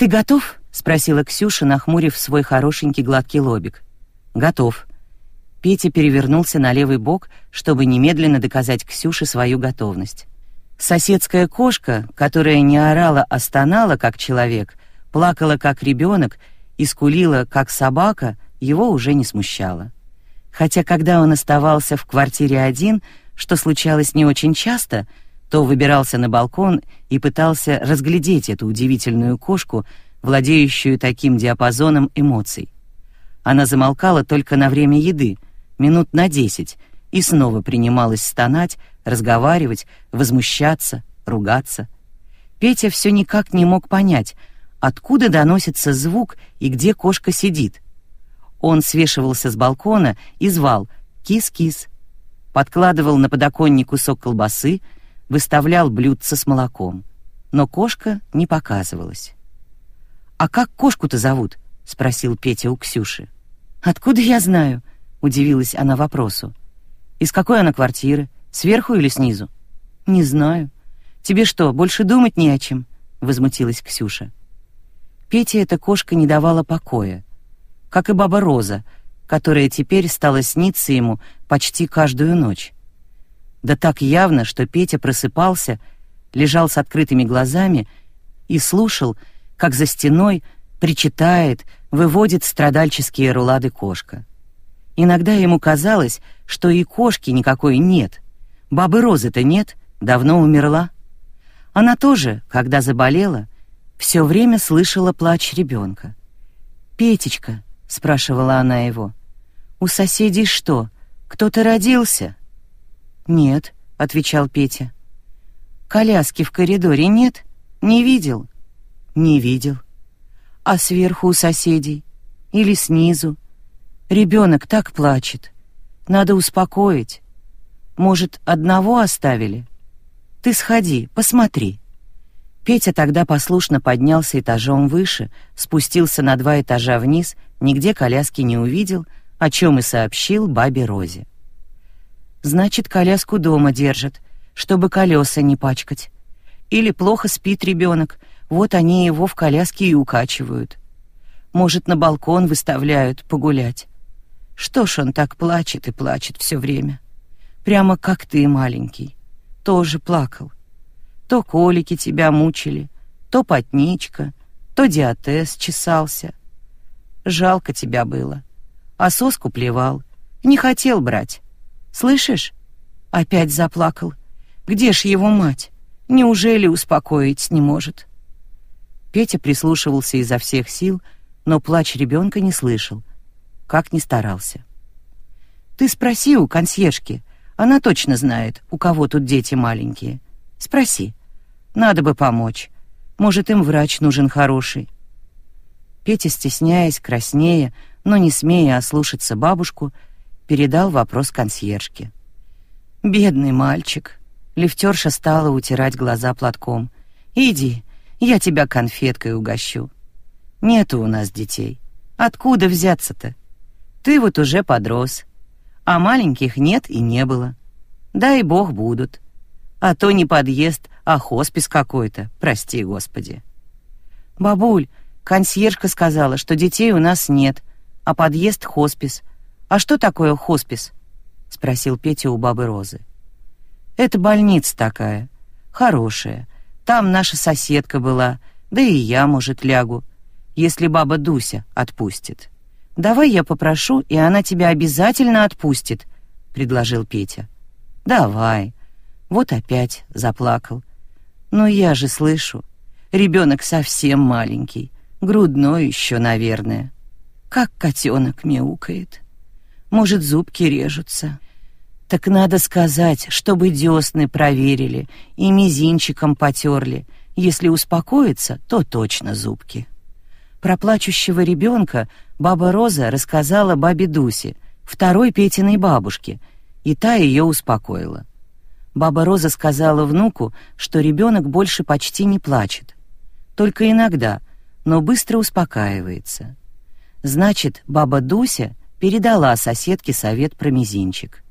«Ты готов?» — спросила Ксюша, нахмурив свой хорошенький гладкий лобик. «Готов». Петя перевернулся на левый бок, чтобы немедленно доказать Ксюше свою готовность. Соседская кошка, которая не орала, а стонала, как человек, плакала, как ребенок, и скулила, как собака, его уже не смущало. Хотя когда он оставался в квартире один, что случалось не очень часто, то выбирался на балкон и пытался разглядеть эту удивительную кошку, владеющую таким диапазоном эмоций. Она замолкала только на время еды, минут на десять, и снова принималась стонать, разговаривать, возмущаться, ругаться. Петя все никак не мог понять, откуда доносится звук и где кошка сидит. Он свешивался с балкона и звал «Кис-кис», подкладывал на подоконник кусок колбасы, выставлял блюдце с молоком. Но кошка не показывалась. «А как кошку-то зовут?» — спросил Петя у Ксюши. «Откуда я знаю?» — удивилась она вопросу. «Из какой она квартиры? Сверху или снизу?» «Не знаю. Тебе что, больше думать не о чем?» — возмутилась Ксюша. Пете эта кошка не давала покоя, как и баба Роза, которая теперь стала сниться ему почти каждую ночь. Да так явно, что Петя просыпался, лежал с открытыми глазами и слушал, как за стеной причитает, выводит страдальческие рулады кошка. Иногда ему казалось, что и кошки никакой нет. Бабы Розы-то нет, давно умерла. Она тоже, когда заболела, все время слышала плач ребенка. «Петечка», — спрашивала она его, — «у соседей что, кто-то родился?» «Нет», — отвечал Петя. «Коляски в коридоре нет? Не видел?» «Не видел». «А сверху у соседей? Или снизу? Ребенок так плачет. Надо успокоить. Может, одного оставили? Ты сходи, посмотри». Петя тогда послушно поднялся этажом выше, спустился на два этажа вниз, нигде коляски не увидел, о чем и сообщил бабе Розе. Значит, коляску дома держат, чтобы колеса не пачкать. Или плохо спит ребенок, вот они его в коляске и укачивают. Может, на балкон выставляют погулять. Что ж он так плачет и плачет все время? Прямо как ты, маленький. Тоже плакал. То колики тебя мучили, то потничка, то диатез чесался. Жалко тебя было. А соску плевал. Не хотел брать. Слышишь? Опять заплакал. Где ж его мать? Неужели успокоить не может? Петя прислушивался изо всех сил, но плач ребенка не слышал, как ни старался. Ты спроси у консьержки, она точно знает, у кого тут дети маленькие. Спроси. Надо бы помочь. Может, им врач нужен хороший. Петя, стесняясь, краснея, но не смея ослушаться бабушку, передал вопрос консьержке. «Бедный мальчик». Лифтерша стала утирать глаза платком. «Иди, я тебя конфеткой угощу». «Нету у нас детей. Откуда взяться-то? Ты вот уже подрос, а маленьких нет и не было. Дай бог будут. А то не подъезд, а хоспис какой-то, прости господи. Бабуль, консьержка сказала, что детей у нас нет, а подъезд хоспис. А что такое хоспис? спросил Петя у бабы Розы. Это больница такая, хорошая. Там наша соседка была, да и я, может, лягу, если баба Дуся отпустит. Давай я попрошу, и она тебя обязательно отпустит, предложил Петя. Давай. Вот опять заплакал. Но я же слышу, ребенок совсем маленький, грудной еще, наверное. Как котенок мяукает. Может, зубки режутся. Так надо сказать, чтобы десны проверили и мизинчиком потерли. Если успокоится, то точно зубки. Про плачущего ребенка баба Роза рассказала бабе Дусе, второй Петиной бабушке, и та ее успокоила. Баба Роза сказала внуку, что ребенок больше почти не плачет. Только иногда, но быстро успокаивается. Значит, баба Дуся передала соседке совет про мизинчик.